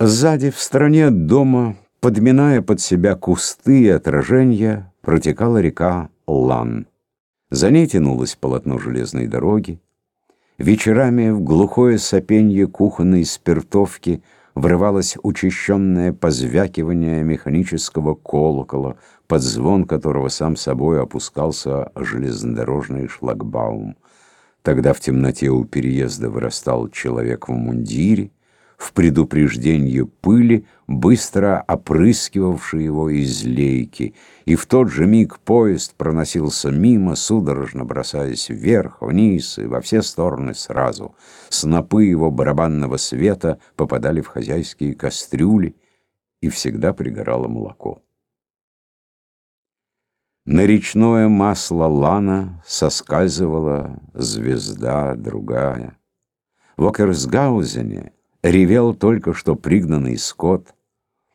Сзади, в стороне от дома, подминая под себя кусты и отражения, протекала река Лан. За ней тянулось полотно железной дороги. Вечерами в глухое сопенье кухонной спиртовки врывалось учащенное позвякивание механического колокола, под звон которого сам собой опускался железнодорожный шлагбаум. Тогда в темноте у переезда вырастал человек в мундире, в предупреждении пыли, быстро опрыскивавшей его из лейки, и в тот же миг поезд проносился мимо, судорожно бросаясь вверх, вниз и во все стороны сразу. Снопы его барабанного света попадали в хозяйские кастрюли, и всегда пригорало молоко. На речное масло лана соскальзывала звезда другая. В Окерсгаузене ревел только что пригнанный скот,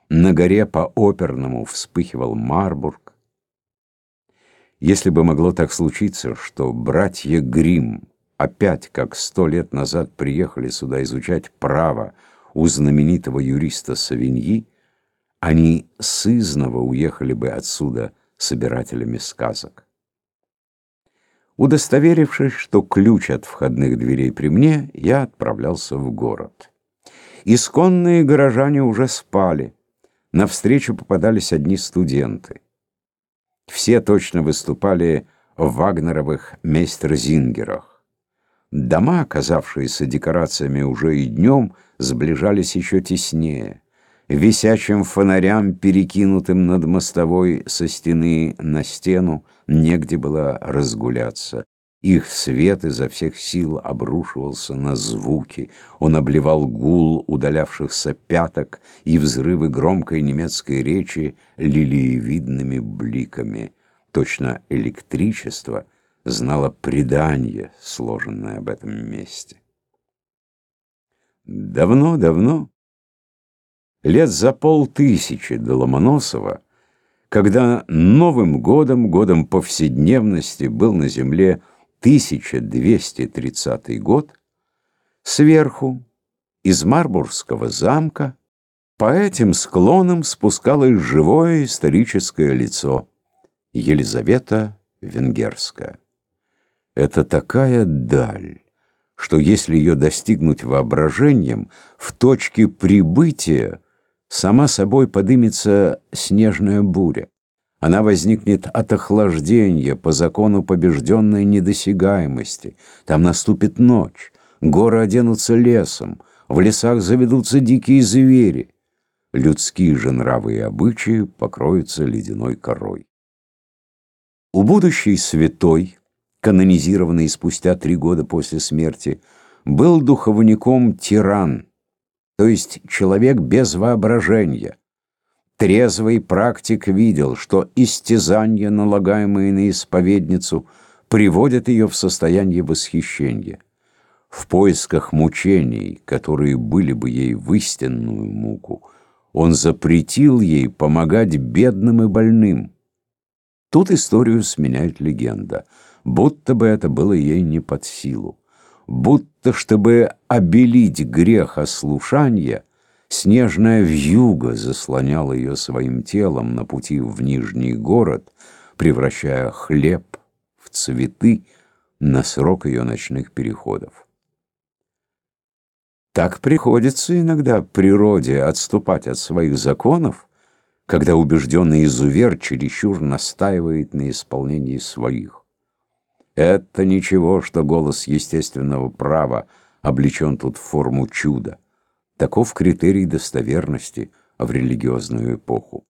на горе по оперному вспыхивал Марбург. Если бы могло так случиться, что братья Грим опять, как сто лет назад, приехали сюда изучать право у знаменитого юриста Савиньи, они сызново уехали бы отсюда собирателями сказок. Удостоверившись, что ключ от входных дверей при мне, я отправлялся в город. Исконные горожане уже спали. Навстречу попадались одни студенты. Все точно выступали в вагнеровых мейстерзингерах. Дома, оказавшиеся декорациями уже и днем, сближались еще теснее. Висячим фонарям, перекинутым над мостовой со стены на стену, негде было разгуляться. Их свет изо всех сил обрушивался на звуки. Он обливал гул удалявшихся пяток и взрывы громкой немецкой речи лилиевидными бликами. Точно электричество знало предание, сложенное об этом месте. Давно-давно, лет за полтысячи до Ломоносова, когда Новым годом, годом повседневности, был на земле 1230 год, сверху, из Марбургского замка, по этим склонам спускалось живое историческое лицо Елизавета Венгерская. Это такая даль, что если ее достигнуть воображением, в точке прибытия сама собой подымется снежная буря. Она возникнет от охлаждения по закону побежденной недосягаемости. Там наступит ночь, горы оденутся лесом, в лесах заведутся дикие звери. Людские же нравы и обычаи покроются ледяной корой. У будущей святой, канонизированной спустя три года после смерти, был духовником тиран, то есть человек без воображения, Трезвый практик видел, что истязания, налагаемые на исповедницу, приводят ее в состояние восхищения. В поисках мучений, которые были бы ей в истинную муку, он запретил ей помогать бедным и больным. Тут историю сменяет легенда, будто бы это было ей не под силу, будто, чтобы обелить грех ослушания, Снежная вьюга заслоняла ее своим телом на пути в Нижний город, превращая хлеб в цветы на срок ее ночных переходов. Так приходится иногда природе отступать от своих законов, когда убежденный изувер чересчур настаивает на исполнении своих. Это ничего, что голос естественного права облечен тут в форму чуда. Таков критерий достоверности в религиозную эпоху.